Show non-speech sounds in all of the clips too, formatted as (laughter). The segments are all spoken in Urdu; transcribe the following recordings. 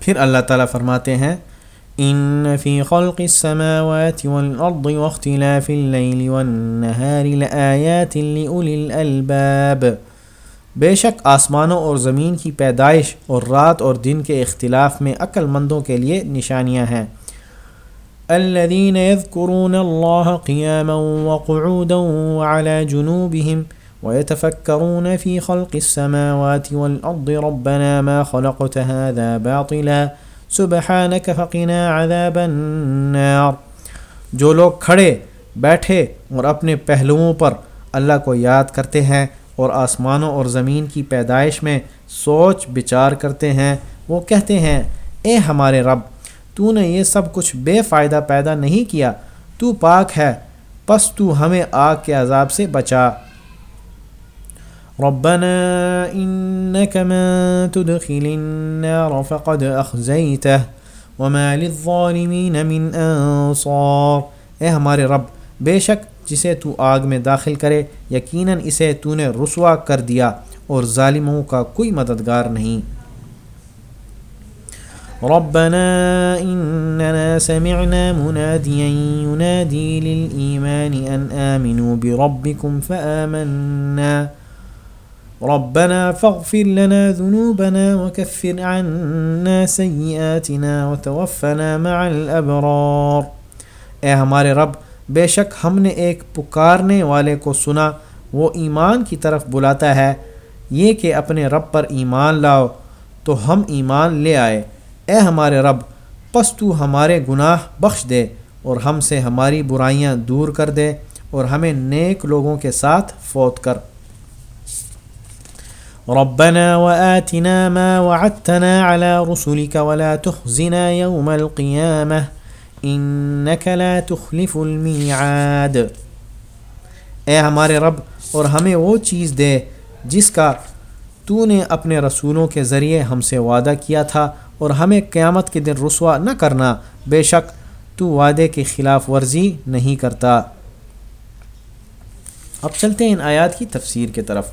پھر اللہ تعالیٰ فرماتے ہیں ان فی خلق السماوات والارض واختلاف اللیل والنہار لآیات لأولی الالباب بے شک آسمانوں اور زمین کی پیدائش اور رات اور دن کے اختلاف میں عقل مندوں کے لیے نشانیاں ہیں۔ الذين يذكرون الله قياما وقعودا وعلى جنوبهم ويتفكرون في خلق السماوات والأرض. ربنا ما خلقت هذا باطلا. سبحانك فقنا عذاب النار. جو لوگ کھڑے بیٹھے اور اپنے پہلوؤں پر اللہ کو یاد کرتے ہیں اور آسمانوں اور زمین کی پیدائش میں سوچ بچار کرتے ہیں، وہ کہتے ہیں، اے ہمارے رب، تو نے یہ سب کچھ بے فائدہ پیدا نہیں کیا، تو پاک ہے، پس تو ہمیں آگ کے عذاب سے بچا۔ ربنا انك من تدخل النار فقد اخزيته وما للظالمين من انصار اے ہمارے رب، بے شک جسے تو آگ میں داخل کرے، یقیناً اسے تو نے رسوا کر دیا اور ظالموں کا کوئی مددگار نہیں۔ ربنا اننا سمعنا مناديا ينادي للإيمان أن آمنوا بربكم فآمنا. ربنا فاغفر لنا ذنوبنا وكفر عنا سيئاتنا وتوفنا مع الأبرار۔ اے ہمارے رب، بے شک ہم نے ایک پکارنے والے کو سنا، وہ ایمان کی طرف بلاتا ہے۔ یہ کہ اپنے رب پر ایمان لاؤ، تو ہم ایمان لے آئے۔ اے ہمارے رب، پس تو ہمارے گناہ بخش دے اور ہم سے ہماری برائیاں دور کر دے اور ہمیں نیک لوگوں کے ساتھ فوت کر۔ ربنا وآتنا ما وعدتنا على رسلك ولا تخزنا يوم القيامة إنك لا تخلف الميعاد۔ اے ہمارے رب، اور ہمیں وہ چیز دے جس کا تو نے اپنے رسولوں کے ذریعے ہم سے وعدہ کیا تھا، اور ہمیں قیامت کے دن رسوا نہ کرنا۔ بے شک تو وعدے کی خلاف ورزی نہیں کرتا۔ اب چلتے ہیں ان آیات کی تفسیر کے طرف۔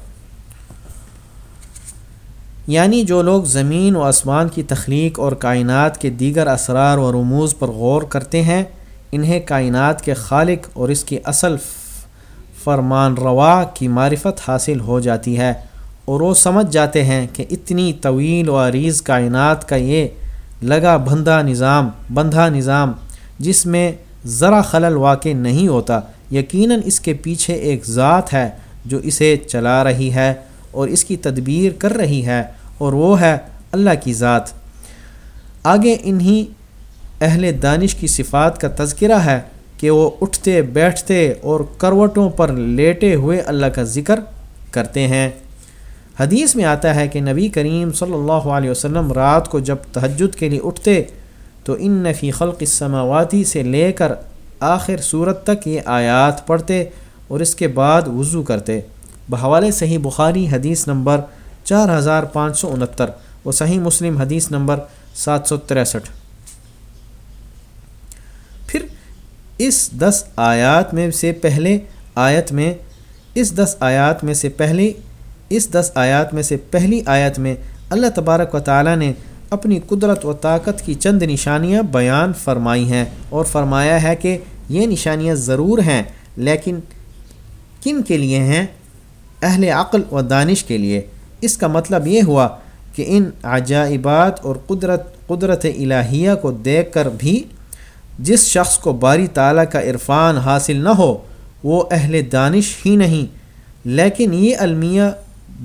یعنی جو لوگ زمین و آسمان کی تخلیق اور کائنات کے دیگر اسرار و رموز پر غور کرتے ہیں، انہیں کائنات کے خالق اور اس کی اصل فرمان روا کی معرفت حاصل ہو جاتی ہے۔ اور وہ سمجھ جاتے ہیں کہ اتنی طویل و عریض کائنات کا یہ لگا بندھا نظام بندھا نظام، جس میں ذرا خلل واقع نہیں ہوتا، یقیناً اس کے پیچھے ایک ذات ہے جو اسے چلا رہی ہے۔ اور اس کی تدبیر کر رہی ہے اور وہ ہے اللہ کی ذات۔ آگے انہی اہل دانش کی صفات کا تذکرہ ہے کہ وہ اٹھتے، بیٹھتے اور کروٹوں پر لیٹے ہوئے اللہ کا ذکر کرتے ہیں۔ حدیث میں آتا ہے کہ نبی کریم صلی اللہ علیہ وسلم رات کو جب تہجد کے لیے اٹھتے تو ان نفی خلق السماواتی سے لے کر آخر صورت تک یہ آیات پڑھتے اور اس کے بعد وضو کرتے۔ بحوالِ صحیح بخاری حدیث نمبر چار ہزار پانچ سو انہتر و صحیح مسلم حدیث نمبر سات سو تریسٹھ۔ پھر اس دس آیات میں سے پہلے آیت میں، اس دس آیات میں سے پہلی اس دس آیات میں سے پہلی آیت میں اللہ تبارک و تعالیٰ نے اپنی قدرت و طاقت کی چند نشانیاں بیان فرمائی ہیں اور فرمایا ہے کہ یہ نشانیاں ضرور ہیں، لیکن کن کے لیے ہیں؟ اہل عقل و دانش کے لیے۔ اس کا مطلب یہ ہوا کہ ان عجائبات اور قدرت قدرت الہیہ کو دیکھ کر بھی جس شخص کو باری تعالیٰ کا عرفان حاصل نہ ہو، وہ اہل دانش ہی نہیں۔ لیکن یہ المیہ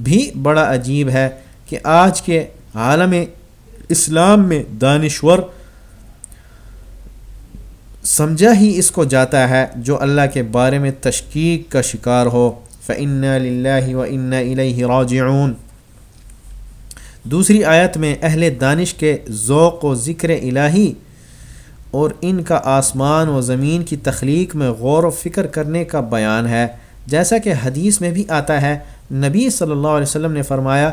بھی بڑا عجیب ہے کہ آج کے عالم اسلام میں دانشور سمجھا ہی اس کو جاتا ہے جو اللہ کے بارے میں تشکیق کا شکار ہو۔ فن اللہ و ان راجعون۔ دوسری آیت میں اہل دانش کے ذوق و ذکر الہی اور ان کا آسمان و زمین کی تخلیق میں غور و فکر کرنے کا بیان ہے۔ جیسا کہ حدیث میں بھی آتا ہے، نبی صلی اللہ علیہ وسلم نے فرمایا،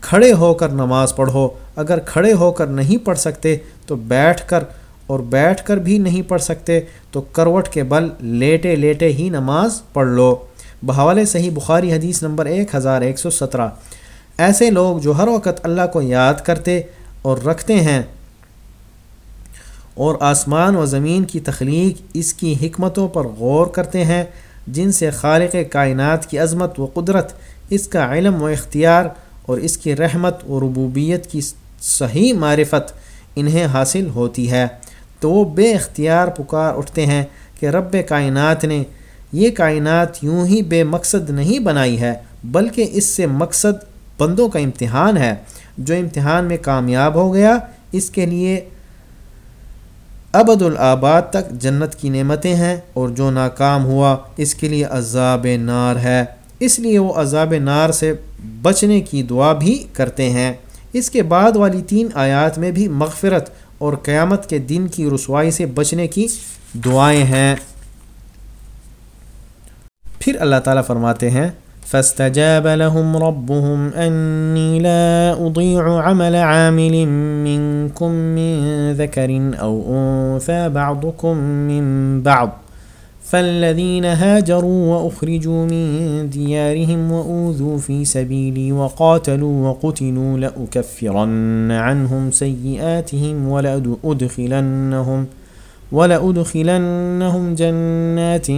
کھڑے ہو کر نماز پڑھو۔ اگر کھڑے ہو کر نہیں پڑھ سکتے تو بیٹھ کر، اور بیٹھ کر بھی نہیں پڑھ سکتے تو کروٹ کے بل لیٹے لیٹے ہی نماز پڑھ لو۔ بحوالے صحیح بخاری حدیث نمبر ایک ہزار ایک سو سترہ۔ ایسے لوگ جو ہر وقت اللہ کو یاد کرتے اور رکھتے ہیں اور آسمان و زمین کی تخلیق اس کی حکمتوں پر غور کرتے ہیں، جن سے خالق کائنات کی عظمت و قدرت، اس کا علم و اختیار اور اس کی رحمت و ربوبیت کی صحیح معرفت انہیں حاصل ہوتی ہے۔ تو وہ بے اختیار پکار اٹھتے ہیں کہ رب کائنات نے یہ کائنات یوں ہی بے مقصد نہیں بنائی ہے، بلکہ اس سے مقصد بندوں کا امتحان ہے۔ جو امتحان میں کامیاب ہو گیا، اس کے لیے ابد الآباد تک جنت کی نعمتیں ہیں اور جو ناکام ہوا، اس کے لیے عذاب نار ہے۔ اس لیے وہ عذاب نار سے بچنے کی دعا بھی کرتے ہیں۔ اس کے بعد والی تین آیات میں بھی مغفرت اور قیامت کے دن کی رسوائی سے بچنے کی دعائیں ہیں۔ پھر اللہ تعالیٰ فرماتے ہیں، فاستجاب لهم ربهم أني لا أضيع عمل عامل منكم من ذكر أو أنثى بعضكم من بعض فالذين هاجروا وأخرجوا من ديارهم وأوذوا في سبيلي وقاتلوا وقتلوا لأكفرن عنهم سيئاتهم ولأدخلنهم ۖ وَلَأُدْخِلَنَّهُمْ جَنَّاتٍ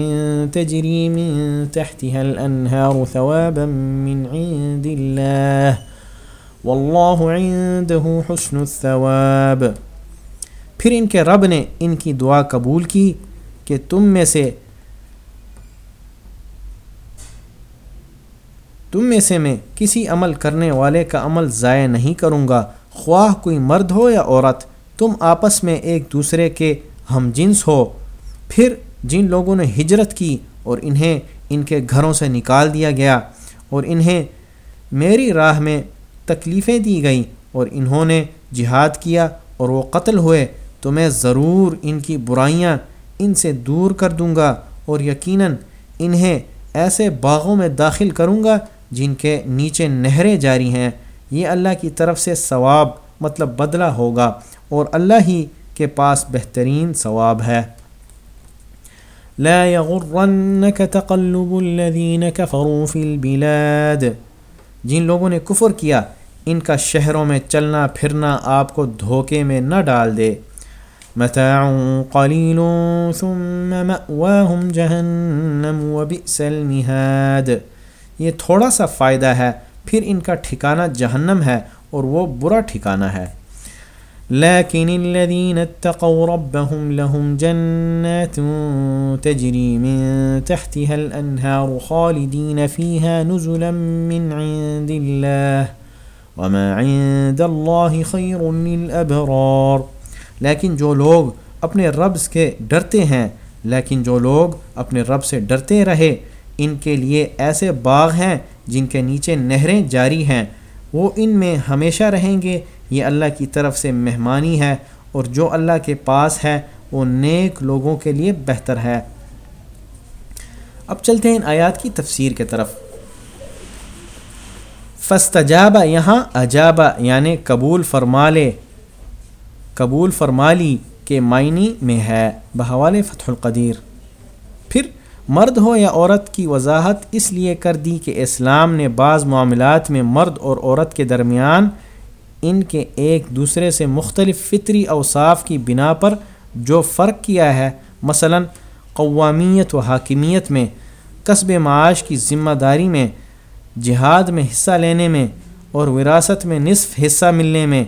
تَجْرِي مِن تَحْتِهَا الْأَنْهَارُ ثَوَابًا مِّنْ عِندِ اللَّهِ. وَاللَّهُ عِندَهُ حُسْنُ الثَّوَابِ. پھر ان کے رب نے ان کی دعا قبول کی کہ تم میں سے تم میں سے میں کسی عمل کرنے والے کا عمل ضائع نہیں کروں گا، خواہ کوئی مرد ہو یا عورت، تم آپس میں ایک دوسرے کے ہم جنس ہو۔ پھر جن لوگوں نے ہجرت کی اور انہیں ان کے گھروں سے نکال دیا گیا اور انہیں میری راہ میں تکلیفیں دی گئیں اور انہوں نے جہاد کیا اور وہ قتل ہوئے، تو میں ضرور ان کی برائیاں ان سے دور کر دوں گا اور یقیناً انہیں ایسے باغوں میں داخل کروں گا جن کے نیچے نہریں جاری ہیں۔ یہ اللہ کی طرف سے ثواب مطلب بدلہ ہوگا اور اللہ ہی کے پاس بہترین ثواب ہے۔ لا يغرنك تقلب الذين كفروا في البلاد۔ جن لوگوں نے کفر کیا، ان کا شہروں میں چلنا پھرنا آپ کو دھوکے میں نہ ڈال دے۔ متاع قلیل ثم مأواهم جہنم وبئس المہاد یہ تھوڑا سا فائدہ ہے، پھر ان کا ٹھکانہ جہنم ہے اور وہ برا ٹھکانہ ہے۔ لكن الذين اتقوا ربهم لهم جنات تجري من تحتها الأنهار خالدين فيها نزلا من عند الله وما عند الله خير للأبرار. لیکن جو لوگ اپنے رب کے ڈرتے ہیں لیکن جو لوگ اپنے رب سے ڈرتے رہے، ان کے لیے ایسے باغ ہیں جن کے نیچے نہریں جاری ہیں۔ وہ ان میں ہمیشہ رہیں گے یہ اللہ کی طرف سے مہمانی ہے اور جو اللہ کے پاس ہے، وہ نیک لوگوں کے لیے بہتر ہے۔ اب چلتے ہیں ان آیات کی تفسیر کے طرف۔ فستجابہ یہاں اجابہ یعنی قبول فرما لے۔ قبول فرما لی کے معنی میں ہے بحوال فتح القدیر۔ پھر، مرد ہو یا عورت کی وضاحت اس لیے کر دی کہ اسلام نے بعض معاملات میں مرد اور عورت کے درمیان ان کے ایک دوسرے سے مختلف فطری اوصاف کی بنا پر جو فرق کیا ہے، مثلا قوامیت و حاکمیت میں، قصب معاش کی ذمہ داری میں، جہاد میں حصہ لینے میں اور وراثت میں نصف حصہ ملنے میں۔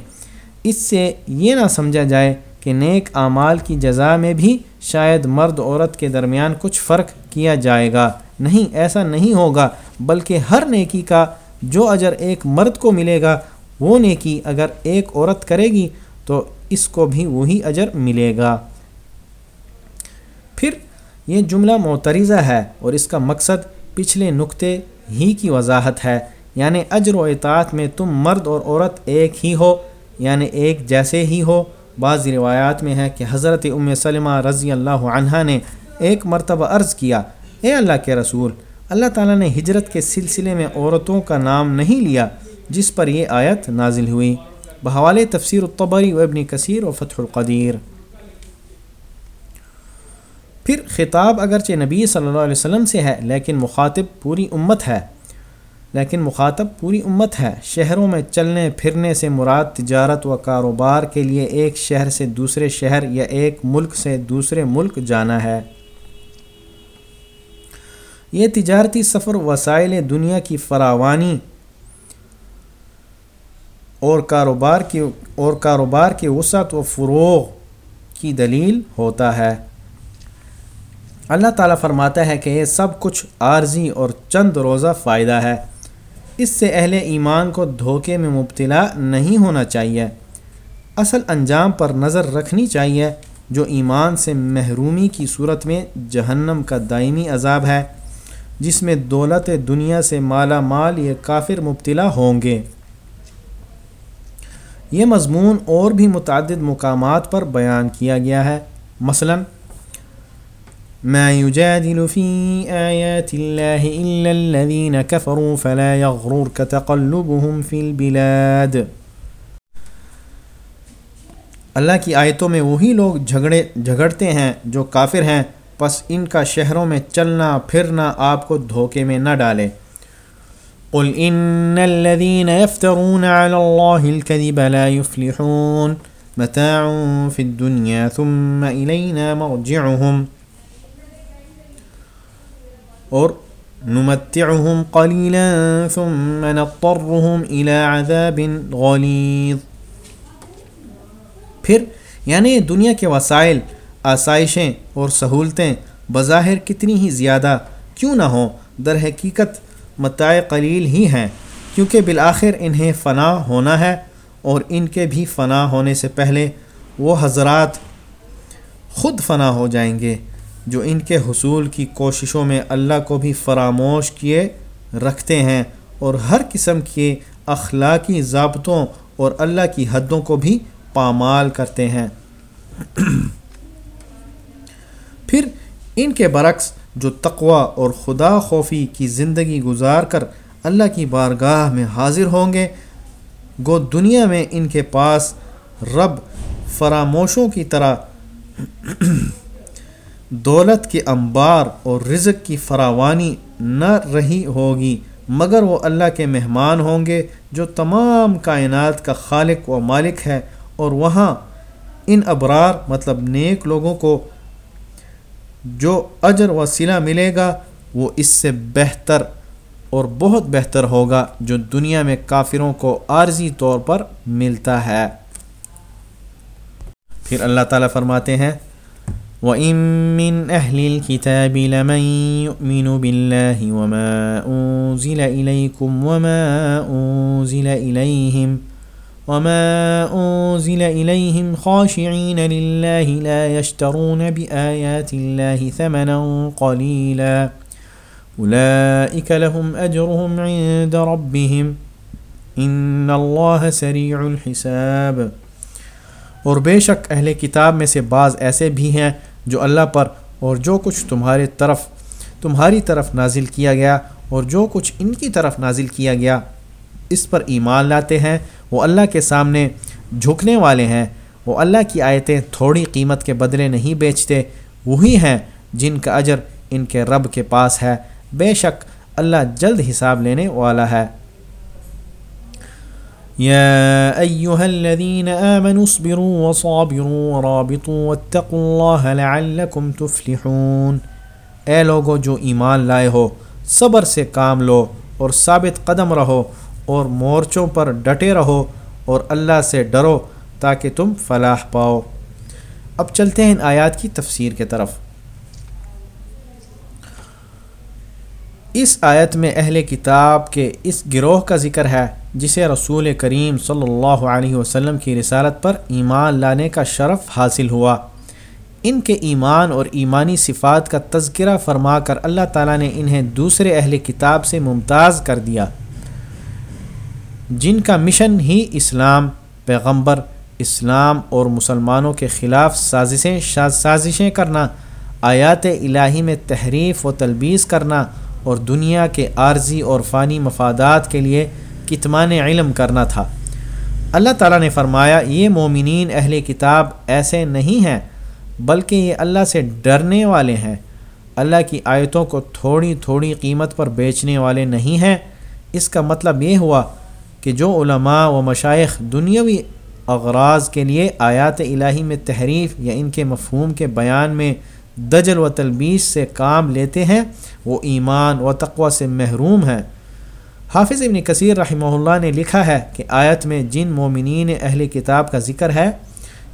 اس سے یہ نہ سمجھا جائے کہ نیک اعمال کی جزا میں بھی شاید مرد عورت کے درمیان کچھ فرق کیا جائے گا۔ نہیں، ایسا نہیں ہوگا، بلکہ ہر نیکی کا جو اجر ایک مرد کو ملے گا وہ نیکی اگر ایک عورت کرے گی تو اس کو بھی وہی اجر ملے گا۔ پھر یہ جملہ معترضہ ہے اور اس کا مقصد پچھلے نقطے ہی کی وضاحت ہے۔ یعنی اجر و اطاعت میں تم مرد اور عورت ایک ہی ہو یعنی ایک جیسے ہی ہو۔ بعض روایات میں ہے کہ حضرت ام سلمہ رضی اللہ عنہ نے ایک مرتبہ عرض کیا، اے اللہ کے رسول، اللہ تعالیٰ نے ہجرت کے سلسلے میں عورتوں کا نام نہیں لیا۔ جس پر یہ آیت نازل ہوئی۔ بحوال تفسیر الطبری و ابن کثیر و فتح القدیر۔ پھر خطاب اگرچہ نبی صلی اللہ علیہ وسلم سے ہے، لیکن مخاطب پوری امت ہے۔ لیکن مخاطب پوری امت ہے۔ شہروں میں چلنے پھرنے سے مراد تجارت و کاروبار کے لیے ایک شہر سے دوسرے شہر یا ایک ملک سے دوسرے ملک جانا ہے۔ یہ تجارتی سفر وسائل دنیا کی فراوانی اور کاروبار کی، اور کاروبار کی وسعت و فروغ کی دلیل ہوتا ہے۔ اللہ تعالیٰ فرماتا ہے کہ یہ سب کچھ عارضی اور چند روزہ فائدہ ہے۔ اس سے اہل ایمان کو دھوکے میں مبتلا نہیں ہونا چاہیے۔ اصل انجام پر نظر رکھنی چاہیے، جو ایمان سے محرومی کی صورت میں جہنم کا دائمی عذاب ہے، جس میں دولت دنیا سے مالا مال یہ کافر مبتلا ہوں گے۔ یہ مضمون اور بھی متعدد مقامات پر بیان کیا گیا ہے۔ مثلاً، ما يجادل في آيات الله إلا الذين كفروا فلا يغررك تقلبهم في البلاد۔ اللہ کی آیتوں میں وہی لوگ جھگڑے، جھگڑتے ہیں جو کافر ہیں، پس ان کا شہروں میں چلنا، پھرنا، آپ کو دھوکے میں نہ ڈالے۔ قل ان الذين يفترون على الله الكذب لا يفلحون. متاع في الدنيا ثم إلينا مرجعهم. اور نمتعهم قليلا ثم نضطرهم الى عذاب غليظ. پھر یعنی دنیا کے وسائل، آسائشیں اور سہولتیں بظاہر کتنی ہی زیادہ کیوں نہ ہوں، در حقیقت متاع قلیل ہی ہیں، کیونکہ بالآخر انہیں فنا ہونا ہے اور ان کے بھی فنا ہونے سے پہلے وہ حضرات خود فنا ہو جائیں گے، جو ان کے حصول کی کوششوں میں اللہ کو بھی فراموش کیے رکھتے ہیں اور ہر قسم کے اخلاقی ضابطوں اور اللہ کی حدوں کو بھی پامال کرتے ہیں۔ (clears throat) پھر ان کے برعکس جو تقوا اور خدا خوفی کی زندگی گزار کر اللہ کی بارگاہ میں حاضر ہوں گے، گو دنیا میں ان کے پاس رب فراموشوں کی طرح دولت کے انبار اور رزق کی فراوانی نہ رہی ہوگی، مگر وہ اللہ کے مہمان ہوں گے جو تمام کائنات کا خالق و مالک ہے، اور وہاں ان ابرار مطلب نیک لوگوں کو جو اجر و صلہ ملے گا، وہ اس سے بہتر اور بہت بہتر ہوگا جو دنیا میں کافروں کو عارضی طور پر ملتا ہے۔ پھر اللہ تعالیٰ فرماتے ہیں، وَإِن مِّنْ أَهْلِ الْكِتَابِ لَمَن يُؤْمِنُ بِاللَّهِ وَمَا أُنزِلَ إِلَيْكُمْ وَمَا أُنزِلَ إِلَيْهِمْ وما أنزل إليهم خاشعين لله لا يشترون بآيات الله ثمنا قليلا. أولئك لهم أجرهم عند ربهم. إن الله سريع الحساب. اور بے شک اہل کتاب میں سے بعض ایسے بھی ہیں جو اللہ پر اور جو کچھ تمہارے طرف، تمہاری طرف نازل کیا گیا اور جو کچھ ان کی طرف نازل کیا گیا، اس پر ایمان لاتے ہیں وہ اللہ کے سامنے جھکنے والے ہیں، وہ اللہ کی آیتیں تھوڑی قیمت کے بدلے نہیں بیچتے، وہی ہیں جن کا اجر ان کے رب کے پاس ہے۔ بے شک اللہ جلد حساب لینے والا ہے۔ يا أيها الذين آمنوا اصبروا وصابروا ورابطوا واتقوا الله لعلكم تفلحون۔ اے لوگو جو ایمان لائے ہو، صبر سے کام لو اور ثابت قدم رہو۔ اور مورچوں پر ڈٹے رہو اور اللہ سے ڈرو تاکہ تم فلاح پاؤ۔ اب چلتے ہیں ان آیات کی تفسیر کے طرف۔ اس آیت میں اہل کتاب کے اس گروہ کا ذکر ہے، جسے رسول کریم صلی اللہ علیہ وسلم کی رسالت پر ایمان لانے کا شرف حاصل ہوا۔ ان کے ایمان اور ایمانی صفات کا تذکرہ فرما کر اللہ تعالیٰ نے انہیں دوسرے اہل کتاب سے ممتاز کر دیا۔ جن کا مشن ہی اسلام، پیغمبر، اسلام اور مسلمانوں کے خلاف سازشیں سازشیں کرنا، آیات الہی میں تحریف و تلبیس کرنا اور دنیا کے عارضی اور فانی مفادات کے لیے کتمان علم کرنا تھا۔ اللہ تعالیٰ نے فرمایا، یہ مومنین اہل کتاب ایسے نہیں ہیں، بلکہ یہ اللہ سے ڈرنے والے ہیں۔ اللہ کی آیتوں کو تھوڑی تھوڑی قیمت پر بیچنے والے نہیں ہیں۔ اس کا مطلب یہ ہوا کہ جو علماء و مشائق دنیاوی اغراض کے لیے آیات الہی میں تحریف یا ان کے مفہوم کے بیان میں دجل و تلبیس سے کام لیتے ہیں، وہ ایمان و تقوی سے محروم ہیں۔ حافظ ابن کثیر رحمہ اللہ نے لکھا ہے کہ آیت میں جن مومنین اہل کتاب کا ذکر ہے،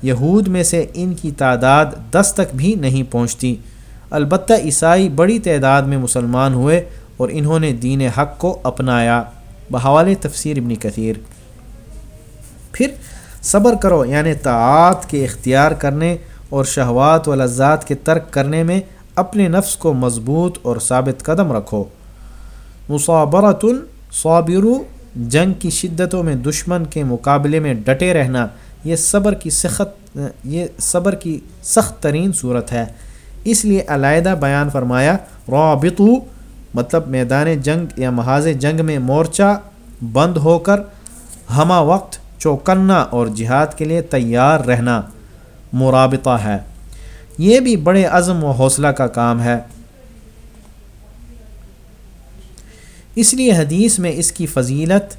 یہود میں سے ان کی تعداد دس تک بھی نہیں پہنچتی۔ البتہ عیسائی بڑی تعداد میں مسلمان ہوئے اور انہوں نے دین حق کو اپنایا۔ بحوال تفسیر ابن کثیر۔ پھر صبر کرو یعنی تعات کے اختیار کرنے اور شہوات و لذات کے ترک کرنے میں اپنے نفس کو مضبوط اور ثابت قدم رکھو۔ مصابرت الصابرو جنگ کی شدتوں میں دشمن کے مقابلے میں ڈٹے رہنا، یہ صبر کی سخت، یہ صبر کی سخت ترین صورت ہے۔ اس لیے علیحدہ بیان فرمایا، رابطو مطلب میدان جنگ یا محاذ جنگ میں مورچہ بند ہو کر ہمہ وقت چوکنا اور جہاد کے لیے تیار رہنا مرابطہ ہے۔ یہ بھی بڑے عزم و حوصلہ کا کام ہے۔ اس لیے حدیث میں اس کی فضیلت،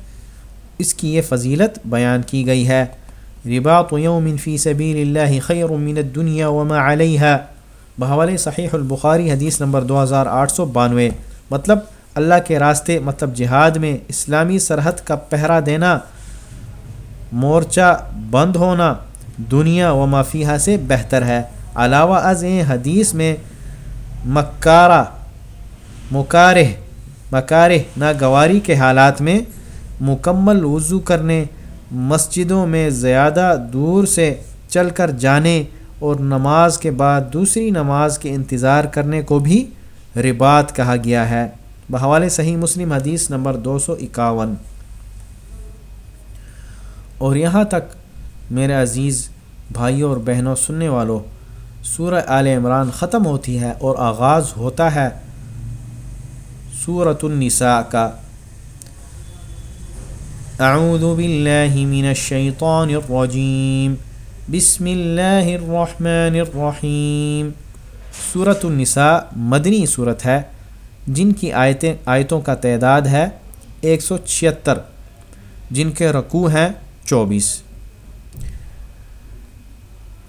اس کی یہ فضیلت بیان کی گئی ہے۔ رباط یوم فی سبیل اللہ خیر من الدنیا وما علیہ بحوال صحیح البخاری حدیث نمبر دو ہزار آٹھ سو بانوے۔ مطلب اللہ کے راستے مطلب جہاد میں اسلامی سرحد کا پہرا دینا، مورچہ بند ہونا دنیا و مافیہ سے بہتر ہے۔ علاوہ از این حدیث میں مکارہ مکارہ مکارہ ناگواری کے حالات میں مکمل وضو کرنے، مسجدوں میں زیادہ دور سے چل کر جانے اور نماز کے بعد دوسری نماز کے انتظار کرنے کو بھی ربات کہا گیا ہے۔ بحوالِ صحیح مسلم حدیث نمبر دو سو اکاون۔ اور یہاں تک میرے عزیز بھائیوں اور بہنوں، سننے والوں سورہ آل عمران ختم ہوتی ہے اور آغاز ہوتا ہے سورة النساء کا۔ اعوذ باللہ من الشیطان الرجیم۔ بسم اللہ الرحمن الرحیم۔ سورة النساء مدنی صورت ہے، جن کی آیتیں، آیتوں کا تعداد ہے ایک سو چھتر جن کے رکوع ہیں چوبیس۔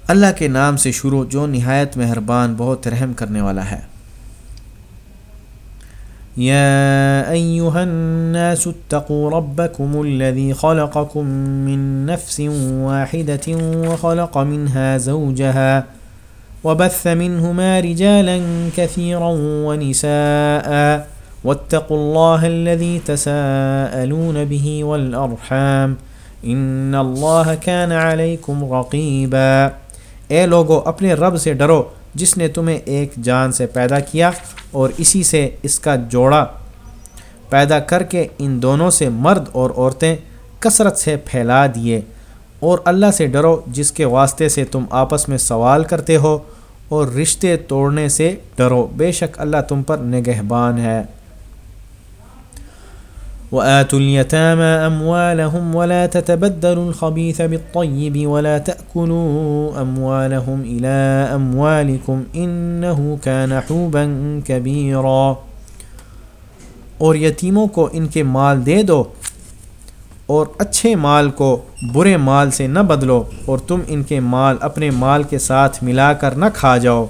اللہ کے نام سے شروع جو نہایت مہربان، بہت رحم کرنے والا ہے۔ يا أيها الناس، اتقوا ربكم الذي خلقكم من نفس واحدة وخلق منها زوجها۔ وبث منهما رجالا كثيرا ونساء واتقوا الله الذي تساءلون به والأرحام إن الله كان عليكم رقيبا اے لوگو، اپنے رب سے ڈرو، جس نے تمہیں ایک جان سے پیدا کیا اور اسی سے اس کا جوڑا پیدا کر کے ان دونوں سے مرد اور عورتیں کثرت سے پھیلا دیے۔ اور اللہ سے ڈرو جس کے واسطے سے تم آپس میں سوال کرتے ہو اور رشتے توڑنے سے ڈرو۔ بے شک اللہ تم پر نگہبان ہے۔ وآتوا اليتامى أموالهم ولا تتبدلوا الخبيث بالطيب ولا تأكلوا أموالهم إلى أموالكم إنه كان حوبا كبيرا۔ اور یتیموں کو ان کے مال دے دو اور اچھے مال کو برے مال سے نہ بدلو اور تم ان کے مال اپنے مال کے ساتھ ملا کر نہ کھا جاؤ۔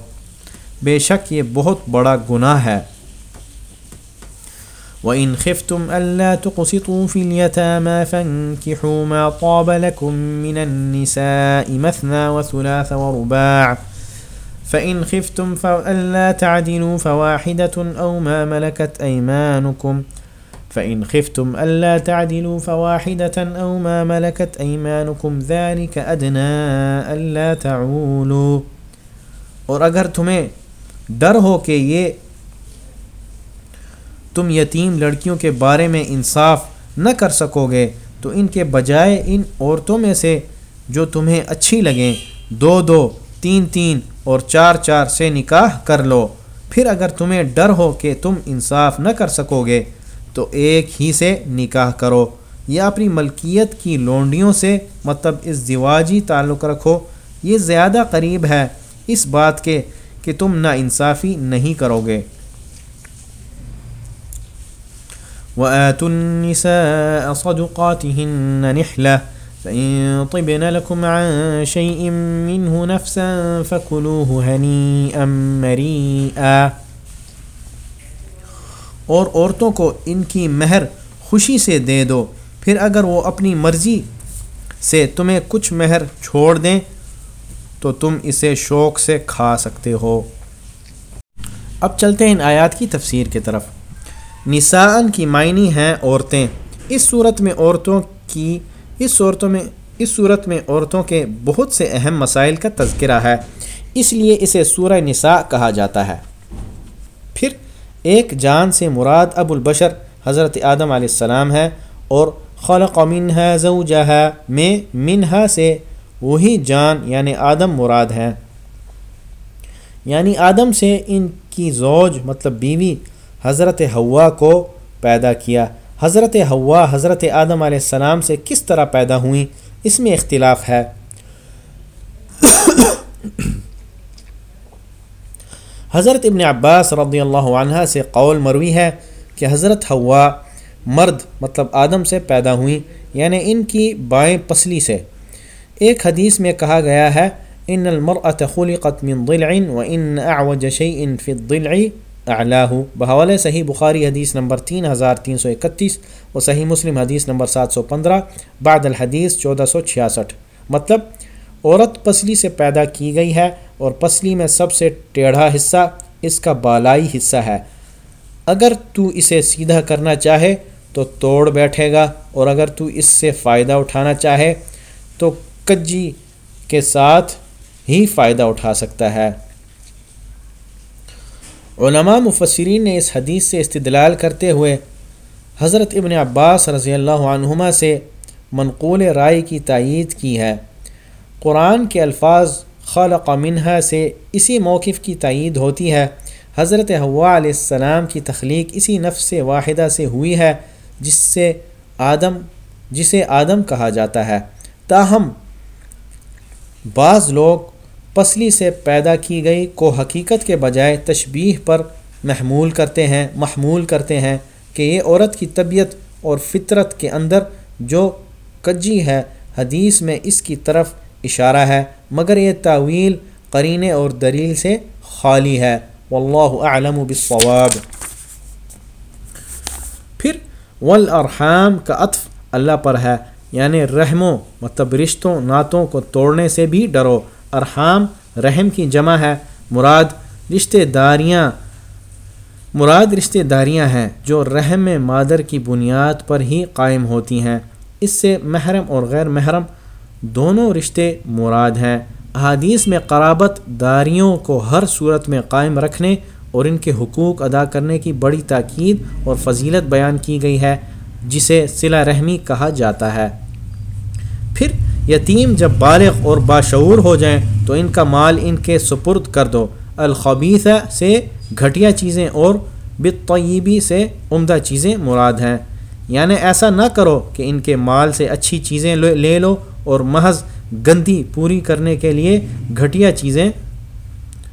بے شک یہ بہت بڑا گناہ ہے۔ وإن خفتم ألا تقسطوا في اليتامى فانكحوا ما طاب لكم من النساء مثنى وثلاث ورباع فإن خفتم فألا تعدلوا فواحدة أو ما ملكت أيمانكم فإن خفتم ألا تعدلوا فواحدة أو ما ملكت أيمانكم ذلك أدنى ألا تعولوا۔ اور اگر تمہیں ڈر ہو کہ یہ تم یتیم لڑکیوں کے بارے میں انصاف نہ کر سکو گے، تو ان کے بجائے ان عورتوں میں سے جو تمہیں اچھی لگیں، دو دو، تین تین اور چار چار سے نکاح کر لو۔ پھر اگر تمہیں ڈر ہو کہ تم انصاف نہ کر سکو گے تو ایک ہی سے نکاح کرو۔ یا اپنی ملکیت کی لونڈیوں سے مطلب اس دیواجی تعلق رکھو۔ یہ زیادہ قریب ہے اس بات کے کہ تم نا انصافی نہیں کرو گے۔ وآتوا النساء صدقاتهن نحلة، فإن طبن لكم عن شيء منه نفسا فكلوه هنيئا مريئا۔ اور عورتوں کو ان کی مہر خوشی سے دے دو۔ پھر اگر وہ اپنی مرضی سے تمہیں کچھ مہر چھوڑ دیں، تو تم اسے شوق سے کھا سکتے ہو۔ اب چلتے ہیں ان آیات کی تفسیر کی طرف۔ نساءن کی معنی ہیں عورتیں۔ اس صورت میں عورتوں کی، اس صورتوں میں، اس صورت میں عورتوں کے بہت سے اہم مسائل کا تذکرہ ہے۔ اس لیے اسے سورہ نساء کہا جاتا ہے۔ پھر ایک جان سے مراد ابو البشر حضرت آدم علیہ السلام ہے اور خلق منہا زوجہا، میں منہا سے وہی جان یعنی آدم مراد ہے۔ یعنی آدم سے ان کی زوج مطلب بیوی حضرت ہوا کو پیدا کیا۔ حضرت ہوا حضرت آدم علیہ السلام سے کس طرح پیدا ہوئیں؟ اس میں اختلاف ہے۔ (coughs) حضرت ابن عباس رضی اللہ عنہ سے قول مروی ہے کہ حضرت ہوا مرد مطلب آدم سے پیدا ہوئیں یعنی ان کی بائیں پسلی سے۔ ایک حدیث میں کہا گیا ہے، ان المرأة خلقت من ضلع وان اعوج شيء في الضلع اعلاه بحوالے صحیح بخاری حدیث نمبر تین ہزار تین سو اکتیس و صحیح مسلم حدیث نمبر سات سو پندرہ، بعد الحدیث چودہ سو چھیاسٹھ۔ مطلب عورت پسلی سے پیدا کی گئی ہے اور پسلی میں سب سے ٹیڑھا حصہ اس کا بالائی حصہ ہے۔ اگر تو اسے سیدھا کرنا چاہے تو توڑ بیٹھے گا، اور اگر تو اس سے فائدہ اٹھانا چاہے تو کجی کے ساتھ ہی فائدہ اٹھا سکتا ہے۔ علماء مفسرین نے اس حدیث سے استدلال کرتے ہوئے حضرت ابن عباس رضی اللہ عنہما سے منقول رائے کی تائید کی ہے۔ قرآن کے الفاظ خالق منہا سے اسی موقف کی تائید ہوتی ہے۔ حضرت ہوا علیہ السلام کی تخلیق اسی نفس واحدہ سے ہوئی ہے، جس سے آدم، جسے آدم کہا جاتا ہے۔ تاہم، بعض لوگ پسلی سے پیدا کی گئی کو حقیقت کے بجائے تشبیح پر محمول کرتے ہیں، محمول کرتے ہیں کہ یہ عورت کی طبیعت اور فطرت کے اندر جو کجی ہے، حدیث میں اس کی طرف اشارہ ہے، مگر یہ تعویل قرینے اور دلیل سے خالی ہے۔ واللہ اعلم بالصواب۔ پھر، والارحام کا عطف اللہ پر ہے یعنی رحموں مطلب رشتوں، نعتوں کو توڑنے سے بھی ڈرو۔ ارحام رحم کی جمع ہے۔ مراد رشتہ داریاں، مراد رشتہ داریاں ہیں جو رحم مادر کی بنیاد پر ہی قائم ہوتی ہیں۔ اس سے محرم اور غیر محرم دونوں رشتے مراد ہیں۔ احادیث میں قرابت داریوں کو ہر صورت میں قائم رکھنے اور ان کے حقوق ادا کرنے کی بڑی تاکید اور فضیلت بیان کی گئی ہے، جسے صلہ رحمی کہا جاتا ہے۔ پھر یتیم جب بالغ اور باشعور ہو جائیں تو ان کا مال ان کے سپرد کر دو۔ الخبیثہ سے گھٹیا چیزیں اور بطیبی سے عمدہ چیزیں مراد ہیں۔ یعنی ایسا نہ کرو کہ ان کے مال سے اچھی چیزیں لے لو اور محض گندی پوری کرنے کے لیے گھٹیا چیزیں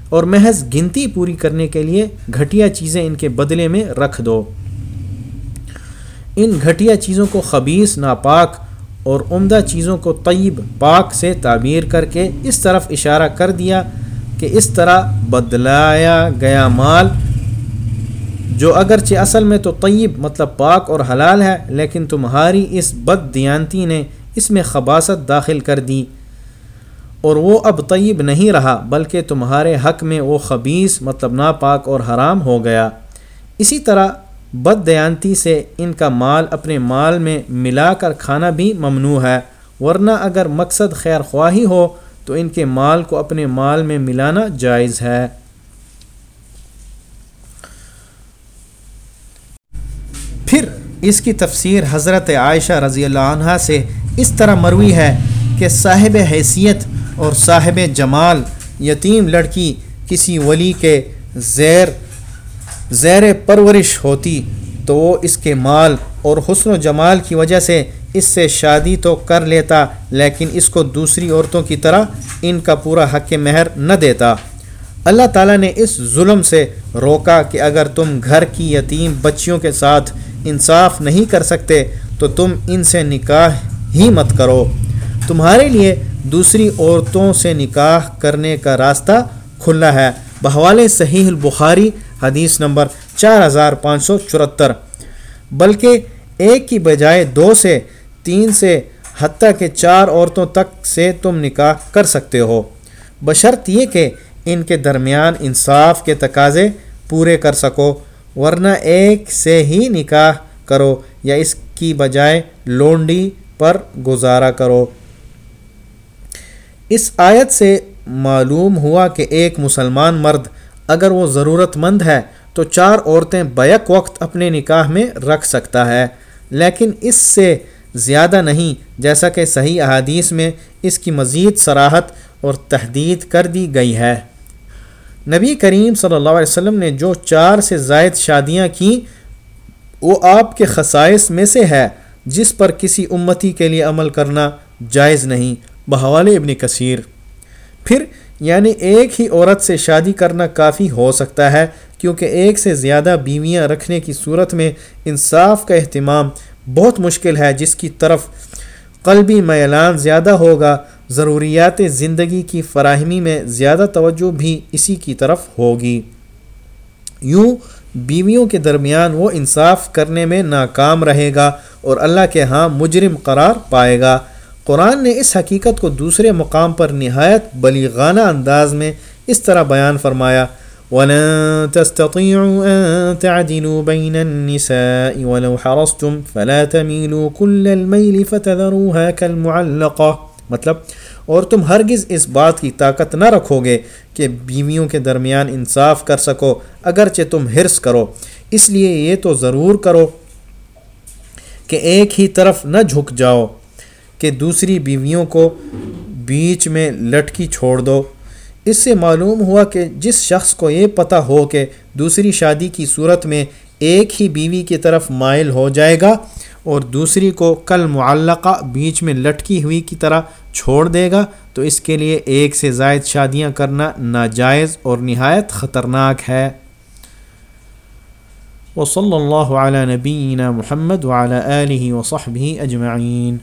اور محض گنتی پوری کرنے کے لیے گھٹیا چیزیں ان کے بدلے میں رکھ دو۔ ان گھٹیا چیزوں کو خبیص ناپاک اور عمدہ چیزوں کو طیب، پاک سے تعبیر کر کے اس طرف اشارہ کر دیا کہ اس طرح بدلایا گیا مال، جو اگرچہ اصل میں تو طیب مطلب پاک اور حلال ہے، لیکن تمہاری اس بد دیانتی نے اس میں خباصت داخل کر دی اور وہ اب طیب نہیں رہا، بلکہ تمہارے حق میں وہ خبیص مطلب ناپاک اور حرام ہو گیا۔ اسی طرح بد دیانتی سے ان کا مال اپنے مال میں ملا کر کھانا بھی ممنوع ہے، ورنہ اگر مقصد خیر خواہی ہو تو ان کے مال کو اپنے مال میں ملانا جائز ہے۔ پھر اس کی تفسیر حضرت عائشہ رضی اللہ عنہ سے اس طرح مروی ہے کہ صاحب حیثیت اور صاحب جمال، یتیم لڑکی کسی ولی کے زیر زیر پرورش ہوتی تو وہ اس کے مال اور حسن و جمال کی وجہ سے اس سے شادی تو کر لیتا، لیکن اس کو دوسری عورتوں کی طرح ان کا پورا حق مہر نہ دیتا۔ اللہ تعالیٰ نے اس ظلم سے روکا کہ اگر تم گھر کی یتیم بچیوں کے ساتھ انصاف نہیں کر سکتے تو تم ان سے نکاح ہی مت کرو۔ تمہارے لیے دوسری عورتوں سے نکاح کرنے کا راستہ کھلا ہے۔ بحوال صحیح البخاری، حدیث نمبر چار ہزار پانچ سو چورہتر۔ بلکہ ایک کی بجائے دو سے تین سے حتیٰ کہ چار عورتوں تک سے تم نکاح کر سکتے ہو۔ بشرط یہ کہ ان کے درمیان انصاف کے تقاضے پورے کر سکو، ورنہ ایک سے ہی نکاح کرو یا اس کی بجائے لونڈی پر گزارا کرو۔ اس آیت سے معلوم ہوا کہ ایک مسلمان مرد اگر وہ ضرورت مند ہے تو چار عورتیں بیک وقت اپنے نکاح میں رکھ سکتا ہے، لیکن اس سے زیادہ نہیں، جیسا کہ صحیح احادیث میں اس کی مزید سراحت اور تحدید کر دی گئی ہے۔ نبی کریم صلی اللہ علیہ وسلم نے جو چار سے زائد شادیاں کیں، وہ آپ کے خصائص میں سے ہے۔ جس پر کسی امتی کے لیے عمل کرنا جائز نہیں۔ بحوال ابن کثیر۔ پھر یعنی ایک ہی عورت سے شادی کرنا کافی ہو سکتا ہے، کیونکہ ایک سے زیادہ بیویاں رکھنے کی صورت میں انصاف کا اہتمام بہت مشکل ہے، جس کی طرف قلبی میلان زیادہ ہوگا، ضروریات زندگی کی فراہمی میں زیادہ توجہ بھی اسی کی طرف ہوگی۔ یوں بیویوں کے درمیان وہ انصاف کرنے میں ناکام رہے گا اور اللہ کے ہاں مجرم قرار پائے گا۔ قرآن نے اس حقیقت کو دوسرے مقام پر نہایت بلیغانہ انداز میں اس طرح بیان فرمایا، وَلَن تَسْتَطِيعُوا أَن تَعْدِلُوا بَيْنَ النِّسَاءِ وَلَوْ حَرَصْتُمْ فَلَا تَمِيلُوا كُلَّ الْمَيْلِ فَتَذَرُوهَا كَالْمُعَلَّقَةِ۔ مطلب اور تم ہرگز اس بات کی طاقت نہ رکھو گے کہ بیویوں کے درمیان انصاف کر سکو، اگرچہ تم حرص کرو۔ اس لیے یہ تو ضرور کرو کہ ایک ہی طرف نہ جھک جاؤ کہ دوسری بیویوں کو بیچ میں لٹکی چھوڑ دو۔ اس سے معلوم ہوا کہ جس شخص کو یہ پتہ ہو کہ دوسری شادی کی صورت میں ایک ہی بیوی کی طرف مائل ہو جائے گا اور دوسری کو کل معلقہ بیچ میں لٹکی ہوئی کی طرح چھوڑ دے گا، تو اس کے لیے ایک سے زائد شادیاں کرنا ناجائز اور نہایت خطرناک ہے۔ وصلی اللہ علیہ نبینا محمد وعلی آلہ وصحبہ اجمعین۔